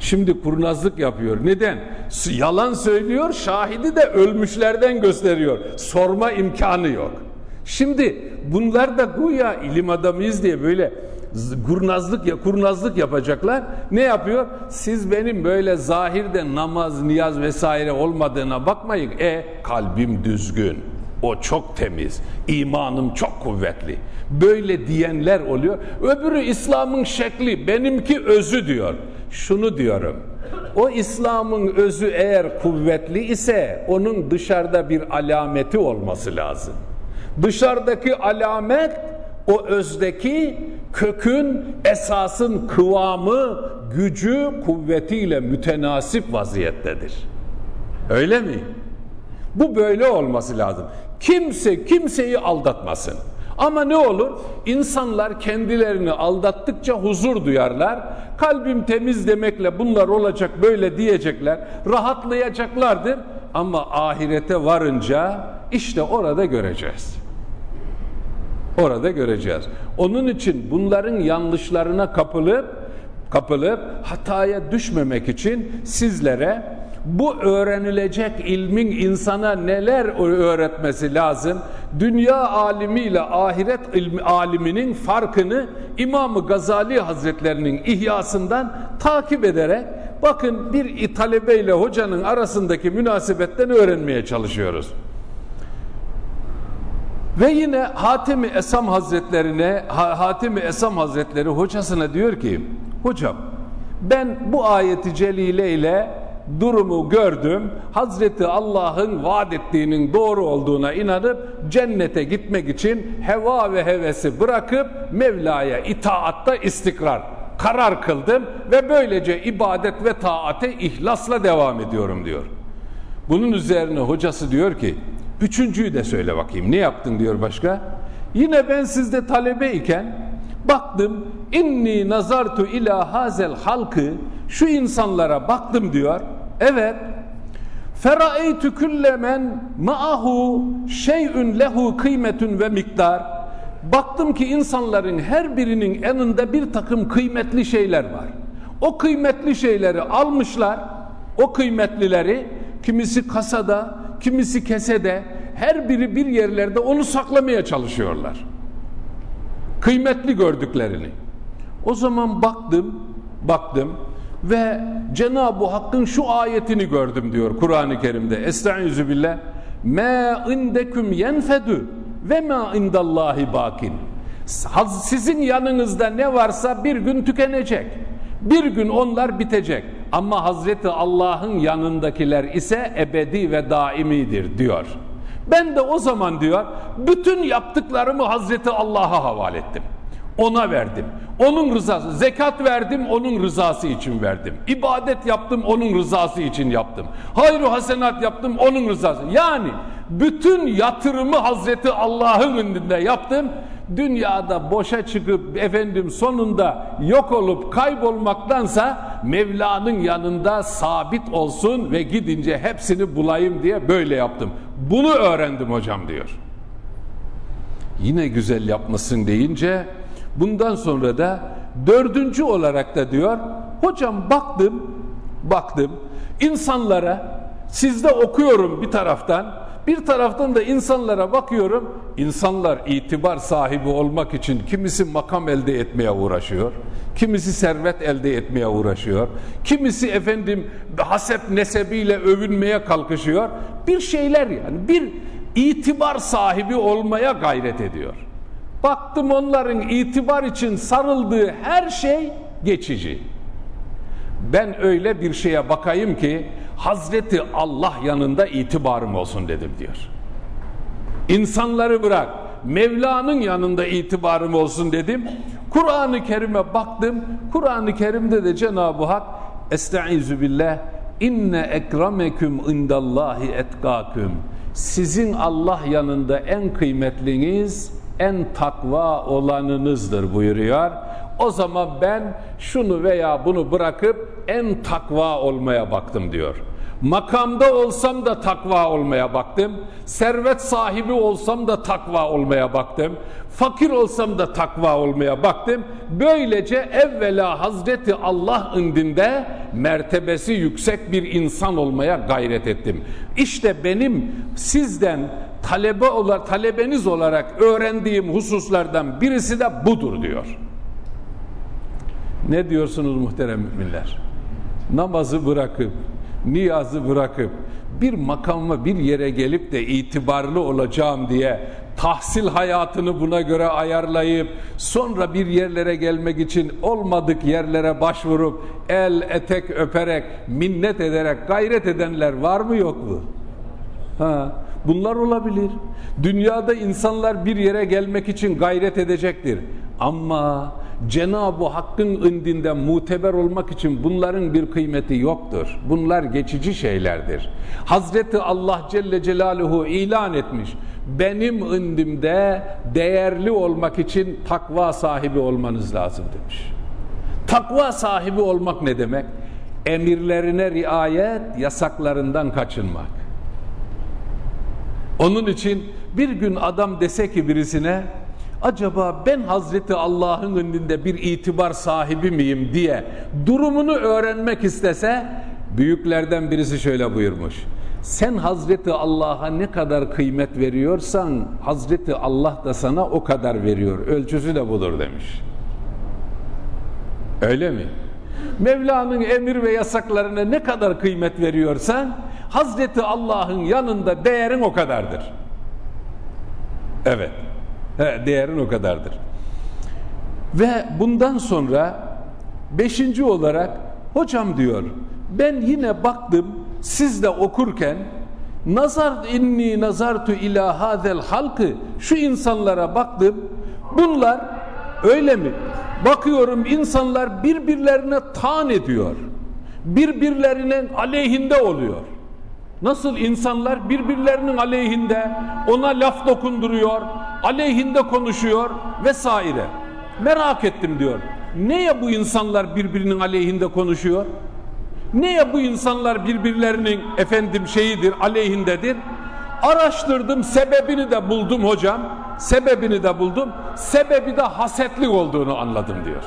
Şimdi kurnazlık yapıyor. Neden? Yalan söylüyor, şahidi de ölmüşlerden gösteriyor. Sorma imkanı yok. Şimdi bunlar da güya ilim adamıyız diye böyle kurnazlık ya kurnazlık yapacaklar. Ne yapıyor? Siz benim böyle zahirde namaz, niyaz vesaire olmadığına bakmayın. E kalbim düzgün. O çok temiz. imanım çok kuvvetli. Böyle diyenler oluyor. Öbürü İslam'ın şekli, benimki özü diyor. Şunu diyorum. O İslam'ın özü eğer kuvvetli ise onun dışarıda bir alameti olması lazım. Dışarıdaki alamet o özdeki kökün esasın kıvamı, gücü, kuvvetiyle mütenasip vaziyettedir. Öyle mi? Bu böyle olması lazım. Kimse kimseyi aldatmasın. Ama ne olur? İnsanlar kendilerini aldattıkça huzur duyarlar. Kalbim temiz demekle bunlar olacak böyle diyecekler. Rahatlayacaklardır. Ama ahirete varınca işte orada göreceğiz. Orada göreceğiz. Onun için bunların yanlışlarına kapılıp kapılıp hataya düşmemek için sizlere bu öğrenilecek ilmin insana neler öğretmesi lazım? Dünya alimiyle ahiret ilmi, aliminin farkını İmam Gazali Hazretlerinin ihyasından takip ederek bakın bir talebeyle hocanın arasındaki münasebetten öğrenmeye çalışıyoruz. Ve yine Hatem-i Esam Hazretlerine Hatem-i Esam Hazretleri hocasına diyor ki hocam ben bu ayeti celile ile durumu gördüm. Hazreti Allah'ın vaat ettiğinin doğru olduğuna inanıp cennete gitmek için heva ve hevesi bırakıp Mevla'ya itaatta istikrar karar kıldım ve böylece ibadet ve taate ihlasla devam ediyorum diyor. Bunun üzerine hocası diyor ki üçüncüyü de söyle bakayım ne yaptın diyor başka. Yine ben sizde talebeyken baktım inni nazartu ila hazel halkı şu insanlara baktım diyor Evet. Feraeytü küllemen ma'ahu şey'ün lehu kıymetün ve miktar. Baktım ki insanların her birinin yanında bir takım kıymetli şeyler var. O kıymetli şeyleri almışlar. O kıymetlileri kimisi kasada, kimisi kesede, her biri bir yerlerde onu saklamaya çalışıyorlar. Kıymetli gördüklerini. O zaman baktım, baktım ve Cenab-ı Hakk'ın şu ayetini gördüm diyor Kur'an-ı Kerim'de. Estaizu billah. Ma indeküm yenfedü ve ma indallahi bakin. Sizin yanınızda ne varsa bir gün tükenecek. Bir gün onlar bitecek. Ama Hazreti Allah'ın yanındakiler ise ebedi ve daimidir diyor. Ben de o zaman diyor bütün yaptıklarımı Hazreti Allah'a havale ettim ona verdim. Onun rızası, zekat verdim, onun rızası için verdim. İbadet yaptım, onun rızası için yaptım. Hayru hasenat yaptım, onun rızası. Yani bütün yatırımı Hazreti Allah'ın önünde yaptım. Dünyada boşa çıkıp efendim sonunda yok olup kaybolmaktansa Mevla'nın yanında sabit olsun ve gidince hepsini bulayım diye böyle yaptım. Bunu öğrendim hocam diyor. Yine güzel yapmasın deyince Bundan sonra da dördüncü olarak da diyor hocam baktım baktım insanlara sizde okuyorum bir taraftan bir taraftan da insanlara bakıyorum insanlar itibar sahibi olmak için kimisi makam elde etmeye uğraşıyor kimisi servet elde etmeye uğraşıyor kimisi efendim hasep nesebiyle övünmeye kalkışıyor bir şeyler yani bir itibar sahibi olmaya gayret ediyor Baktım onların itibar için sarıldığı her şey geçici. Ben öyle bir şeye bakayım ki Hazreti Allah yanında itibarım olsun dedim diyor. İnsanları bırak Mevla'nın yanında itibarım olsun dedim. Kur'an-ı Kerim'e baktım. Kur'an-ı Kerim'de de Cenab-ı Hak Estaizu billah inne ekremeküm indallahi etkaküm sizin Allah yanında en kıymetliniz en takva olanınızdır buyuruyor. O zaman ben şunu veya bunu bırakıp en takva olmaya baktım diyor. Makamda olsam da takva olmaya baktım. Servet sahibi olsam da takva olmaya baktım. Fakir olsam da takva olmaya baktım. Böylece evvela Hazreti Allah indinde mertebesi yüksek bir insan olmaya gayret ettim. İşte benim sizden talebe olarak, talebeniz olarak öğrendiğim hususlardan birisi de budur diyor. Ne diyorsunuz muhterem müminler? Namazı bırakıp, niyazı bırakıp, bir makama bir yere gelip de itibarlı olacağım diye tahsil hayatını buna göre ayarlayıp sonra bir yerlere gelmek için olmadık yerlere başvurup el etek öperek minnet ederek gayret edenler var mı yok mu? Ha, bunlar olabilir. Dünyada insanlar bir yere gelmek için gayret edecektir. Ama Cenab-ı Hakk'ın indinde muteber olmak için bunların bir kıymeti yoktur. Bunlar geçici şeylerdir. Hazreti Allah Celle Celaluhu ilan etmiş. Benim indimde değerli olmak için takva sahibi olmanız lazım demiş. Takva sahibi olmak ne demek? Emirlerine riayet, yasaklarından kaçınmak. Onun için bir gün adam dese ki birisine acaba ben Hazreti Allah'ın önünde bir itibar sahibi miyim diye durumunu öğrenmek istese büyüklerden birisi şöyle buyurmuş. Sen Hazreti Allah'a ne kadar kıymet veriyorsan Hazreti Allah da sana o kadar veriyor. Ölçüsü de budur demiş. Öyle mi? Mevla'nın emir ve yasaklarına ne kadar kıymet veriyorsan Hazreti Allah'ın yanında değerin o kadardır. Evet. Değerin o kadardır. Ve bundan sonra beşinci olarak hocam diyor ben yine baktım siz de okurken nazar inni nazartu ila hadel halkı şu insanlara baktım bunlar öyle mi bakıyorum insanlar birbirlerine tan ediyor birbirlerinin aleyhinde oluyor nasıl insanlar birbirlerinin aleyhinde ona laf dokunduruyor aleyhinde konuşuyor vesaire merak ettim diyor neye bu insanlar birbirinin aleyhinde konuşuyor Neye bu insanlar birbirlerinin efendim şeyidir, aleyhindedir? Araştırdım, sebebini de buldum hocam. Sebebini de buldum. Sebebi de hasetlik olduğunu anladım diyor.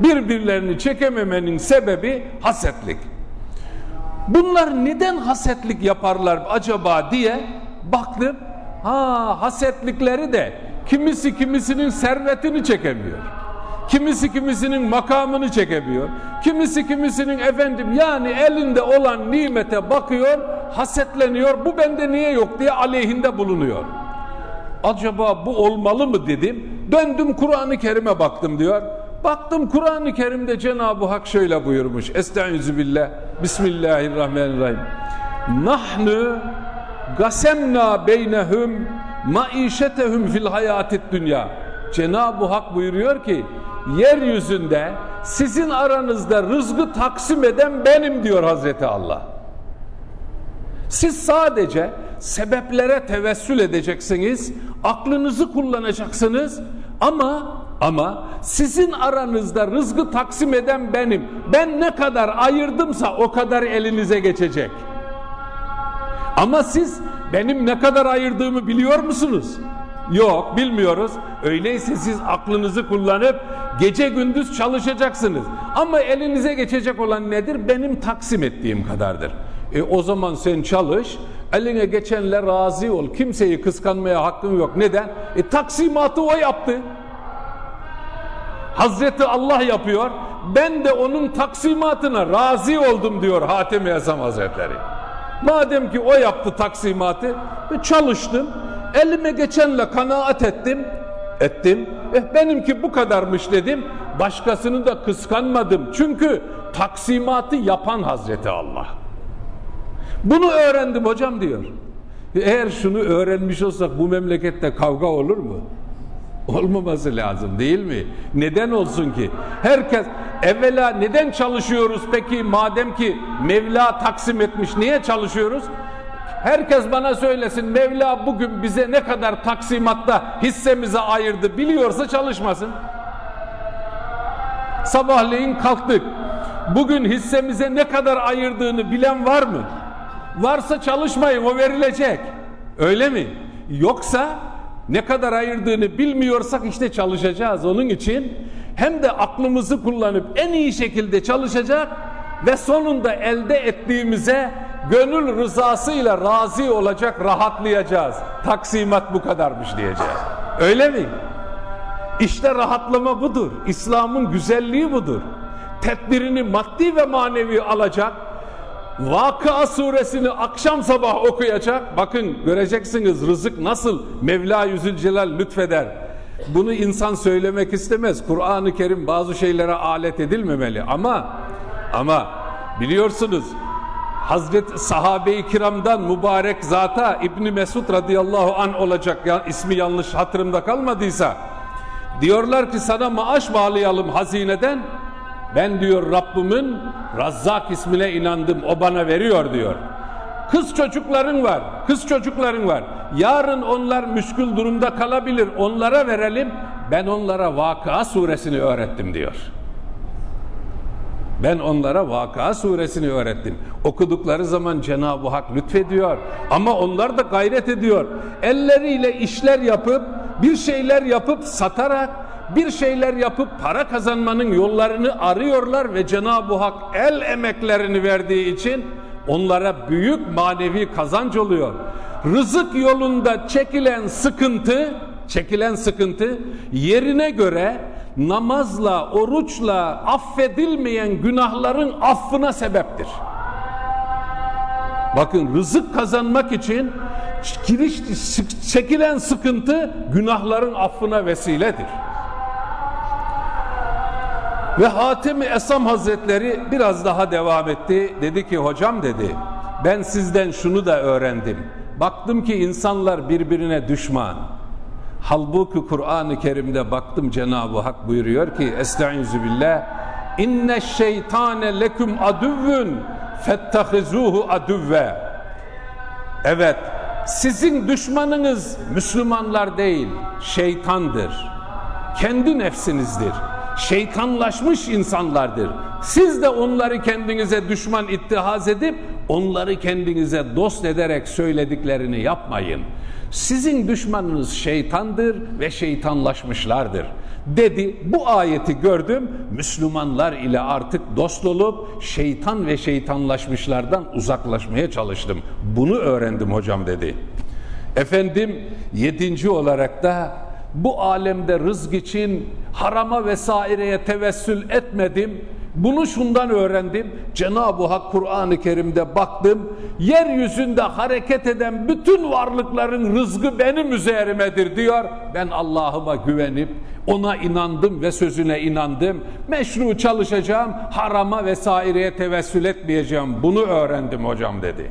Birbirlerini çekememenin sebebi hasetlik. Bunlar neden hasetlik yaparlar acaba diye baktım. Ha hasetlikleri de kimisi kimisinin servetini çekemiyor. Kimisi kimisinin makamını çekemiyor. Kimisi kimisinin efendim yani elinde olan nimete bakıyor, hasetleniyor. Bu bende niye yok diye aleyhinde bulunuyor. Acaba bu olmalı mı dedim. Döndüm Kur'an-ı Kerim'e baktım diyor. Baktım Kur'an-ı Kerim'de Cenab-ı Hak şöyle buyurmuş. Estaizu billah. Bismillahirrahmanirrahim. Nahnu gasemna beynehum maişetehum fil hayatit dünya. Cenab-ı Hak buyuruyor ki yeryüzünde sizin aranızda rızkı taksim eden benim diyor Hazreti Allah. Siz sadece sebeplere tevessül edeceksiniz, aklınızı kullanacaksınız ama ama sizin aranızda rızkı taksim eden benim. Ben ne kadar ayırdımsa o kadar elinize geçecek. Ama siz benim ne kadar ayırdığımı biliyor musunuz? Yok bilmiyoruz. Öyleyse siz aklınızı kullanıp gece gündüz çalışacaksınız. Ama elinize geçecek olan nedir? Benim taksim ettiğim kadardır. E o zaman sen çalış, eline geçenle razı ol. Kimseyi kıskanmaya hakkın yok. Neden? E taksimatı o yaptı. Hazreti Allah yapıyor. Ben de onun taksimatına razı oldum diyor Hatem-i Esam Hazretleri. Madem ki o yaptı taksimatı, çalıştım elime geçenle kanaat ettim. Ettim. Eh benimki bu kadarmış dedim. Başkasını da kıskanmadım. Çünkü taksimatı yapan Hazreti Allah. Bunu öğrendim hocam diyor. Eğer şunu öğrenmiş olsak bu memlekette kavga olur mu? Olmaması lazım değil mi? Neden olsun ki? Herkes evvela neden çalışıyoruz peki madem ki Mevla taksim etmiş niye çalışıyoruz? Herkes bana söylesin Mevla bugün bize ne kadar taksimatta hissemize ayırdı biliyorsa çalışmasın. Sabahleyin kalktık. Bugün hissemize ne kadar ayırdığını bilen var mı? Varsa çalışmayın o verilecek. Öyle mi? Yoksa ne kadar ayırdığını bilmiyorsak işte çalışacağız. Onun için hem de aklımızı kullanıp en iyi şekilde çalışacak ve sonunda elde ettiğimize gönül rızasıyla razı olacak, rahatlayacağız. Taksimat bu kadarmış diyeceğiz. Öyle mi? İşte rahatlama budur. İslam'ın güzelliği budur. Tedbirini maddi ve manevi alacak. Vakıa suresini akşam sabah okuyacak. Bakın göreceksiniz rızık nasıl Mevla Yüzülcelal lütfeder. Bunu insan söylemek istemez. Kur'an-ı Kerim bazı şeylere alet edilmemeli ama ama biliyorsunuz Hazret sahabe-i kiramdan mübarek zata İbni Mesud radıyallahu an olacak ya, ismi yanlış hatırımda kalmadıysa diyorlar ki sana maaş bağlayalım hazineden ben diyor Rabbimin Razzak ismine inandım o bana veriyor diyor kız çocukların var kız çocukların var yarın onlar müşkül durumda kalabilir onlara verelim ben onlara Vakıa suresini öğrettim diyor ben onlara Vaka suresini öğrettim. Okudukları zaman Cenab-ı Hak lütfediyor. Ama onlar da gayret ediyor. Elleriyle işler yapıp bir şeyler yapıp satarak, bir şeyler yapıp para kazanmanın yollarını arıyorlar ve Cenab-ı Hak el emeklerini verdiği için onlara büyük manevi kazanç oluyor. Rızık yolunda çekilen sıkıntı, çekilen sıkıntı yerine göre namazla, oruçla affedilmeyen günahların affına sebeptir. Bakın rızık kazanmak için giriş çekilen sıkıntı günahların affına vesiledir. Ve Hatem-i Esam Hazretleri biraz daha devam etti. Dedi ki hocam dedi ben sizden şunu da öğrendim. Baktım ki insanlar birbirine düşman. Halbuki Kur'an-ı Kerim'de baktım Cenab-ı Hak buyuruyor ki Estaizu billah İnne şeytane leküm adüvvün fettehizuhu adüvve Evet sizin düşmanınız Müslümanlar değil şeytandır. Kendi nefsinizdir. Şeytanlaşmış insanlardır. Siz de onları kendinize düşman ittihaz edip onları kendinize dost ederek söylediklerini yapmayın. Sizin düşmanınız şeytandır ve şeytanlaşmışlardır dedi. Bu ayeti gördüm. Müslümanlar ile artık dost olup şeytan ve şeytanlaşmışlardan uzaklaşmaya çalıştım. Bunu öğrendim hocam dedi. Efendim yedinci olarak da bu alemde rızk için harama vesaireye tevessül etmedim bunu şundan öğrendim. Cenab-ı Hak Kur'an-ı Kerim'de baktım. Yeryüzünde hareket eden bütün varlıkların rızkı benim üzerimedir diyor. Ben Allah'ıma güvenip ona inandım ve sözüne inandım. Meşru çalışacağım, harama vesaireye tevessül etmeyeceğim. Bunu öğrendim hocam dedi.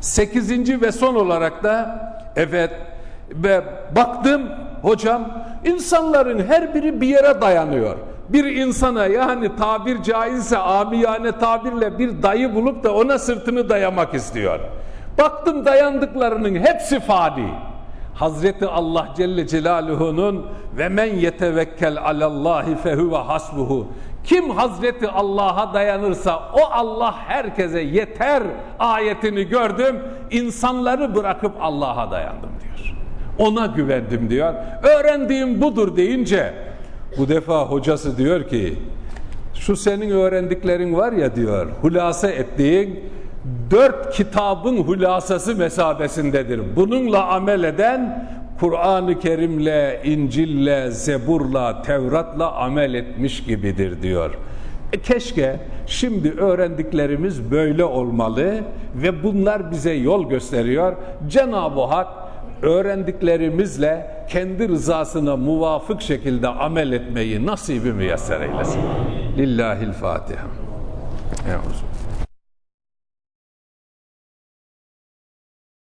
Sekizinci ve son olarak da evet ve baktım hocam insanların her biri bir yere dayanıyor bir insana yani tabir caizse amiyane tabirle bir dayı bulup da ona sırtını dayamak istiyor. Baktım dayandıklarının hepsi fani. Hazreti Allah Celle Celaluhu'nun ve men yetevekkel alallahi fehuve hasbuhu. Kim Hazreti Allah'a dayanırsa o Allah herkese yeter ayetini gördüm. İnsanları bırakıp Allah'a dayandım diyor. Ona güvendim diyor. Öğrendiğim budur deyince bu defa hocası diyor ki şu senin öğrendiklerin var ya diyor hulasa ettiğin dört kitabın hulasası mesabesindedir. Bununla amel eden Kur'an-ı Kerim'le, İncil'le, Zebur'la, Tevrat'la amel etmiş gibidir diyor. E keşke şimdi öğrendiklerimiz böyle olmalı ve bunlar bize yol gösteriyor. Cenab-ı Hak öğrendiklerimizle kendi rızasına muvafık şekilde amel etmeyi nasibi müyesser eylesin. Lillahil Fatiha. Euzu